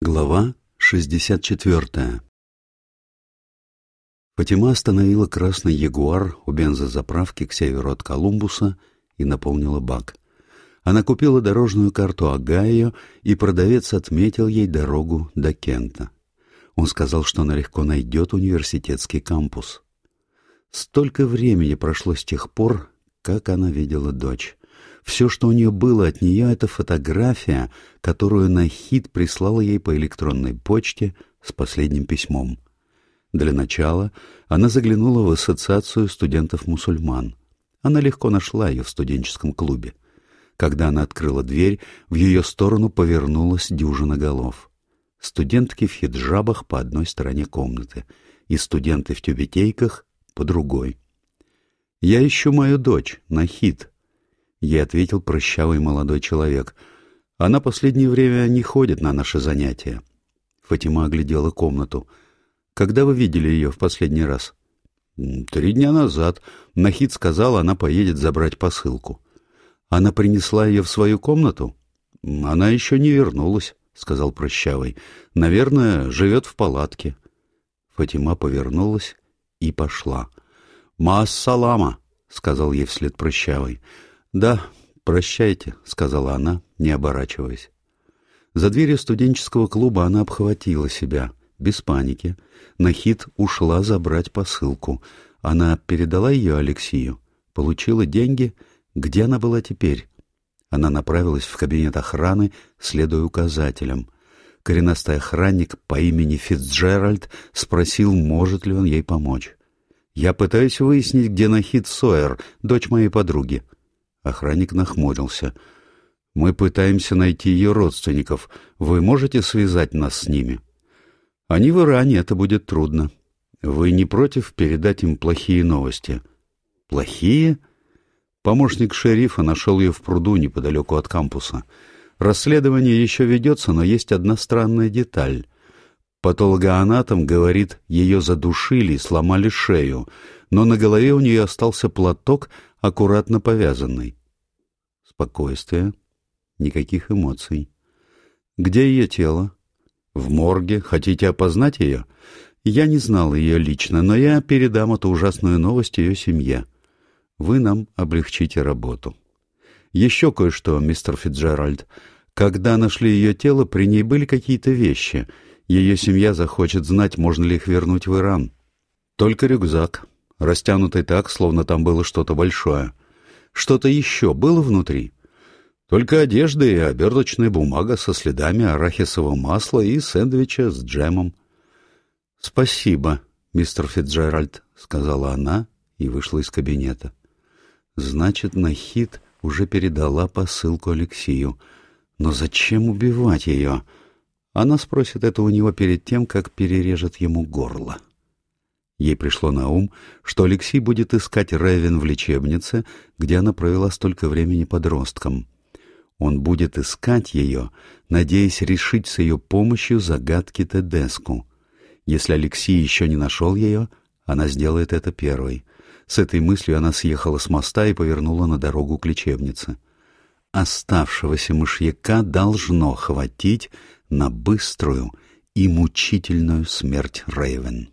Глава 64 Фатима остановила красный ягуар у бензозаправки к северу от Колумбуса и наполнила бак. Она купила дорожную карту Огайо, и продавец отметил ей дорогу до Кента. Он сказал, что она легко найдет университетский кампус. Столько времени прошло с тех пор, как она видела дочь. Все, что у нее было от нее, это фотография, которую Нахид прислала ей по электронной почте с последним письмом. Для начала она заглянула в ассоциацию студентов-мусульман. Она легко нашла ее в студенческом клубе. Когда она открыла дверь, в ее сторону повернулась дюжина голов. Студентки в хиджабах по одной стороне комнаты и студенты в тюбетейках по другой. «Я ищу мою дочь, Нахид», Ей ответил прыщавый молодой человек. Она последнее время не ходит на наши занятия. Фатима оглядела комнату. Когда вы видели ее в последний раз? Три дня назад. Нахид сказал, она поедет забрать посылку. Она принесла ее в свою комнату? Она еще не вернулась, сказал прыщавый. Наверное, живет в палатке. Фатима повернулась и пошла. «Ма-салама!» — сказал ей вслед прыщавый. «Да, прощайте», — сказала она, не оборачиваясь. За дверью студенческого клуба она обхватила себя, без паники. Нахид ушла забрать посылку. Она передала ее Алексею, получила деньги. Где она была теперь? Она направилась в кабинет охраны, следуя указателям. Коренастый охранник по имени Фитцджеральд спросил, может ли он ей помочь. «Я пытаюсь выяснить, где Нахид Сойер, дочь моей подруги», Охранник нахмурился. «Мы пытаемся найти ее родственников. Вы можете связать нас с ними?» «Они в Иране, это будет трудно. Вы не против передать им плохие новости?» «Плохие?» Помощник шерифа нашел ее в пруду неподалеку от кампуса. Расследование еще ведется, но есть одна странная деталь. Патологоанатом говорит, ее задушили и сломали шею, но на голове у нее остался платок, аккуратно повязанный. Спокойствие, никаких эмоций. Где ее тело? В морге. Хотите опознать ее? Я не знал ее лично, но я передам эту ужасную новость ее семье. Вы нам облегчите работу. Еще кое-что, мистер Фитджеральд. Когда нашли ее тело, при ней были какие-то вещи. Ее семья захочет знать, можно ли их вернуть в Иран. Только рюкзак, растянутый так, словно там было что-то большое. Что-то еще было внутри? Только одежда и оберточная бумага со следами арахисового масла и сэндвича с джемом. — Спасибо, мистер Фитджеральд, — сказала она и вышла из кабинета. Значит, Нахид уже передала посылку Алексею. Но зачем убивать ее? Она спросит это у него перед тем, как перережет ему горло. — Ей пришло на ум, что Алексей будет искать Ревен в лечебнице, где она провела столько времени подростком. Он будет искать ее, надеясь решить с ее помощью загадки Тедеску. Если Алексей еще не нашел ее, она сделает это первой. С этой мыслью она съехала с моста и повернула на дорогу к лечебнице. Оставшегося мышьяка должно хватить на быструю и мучительную смерть Рейвен.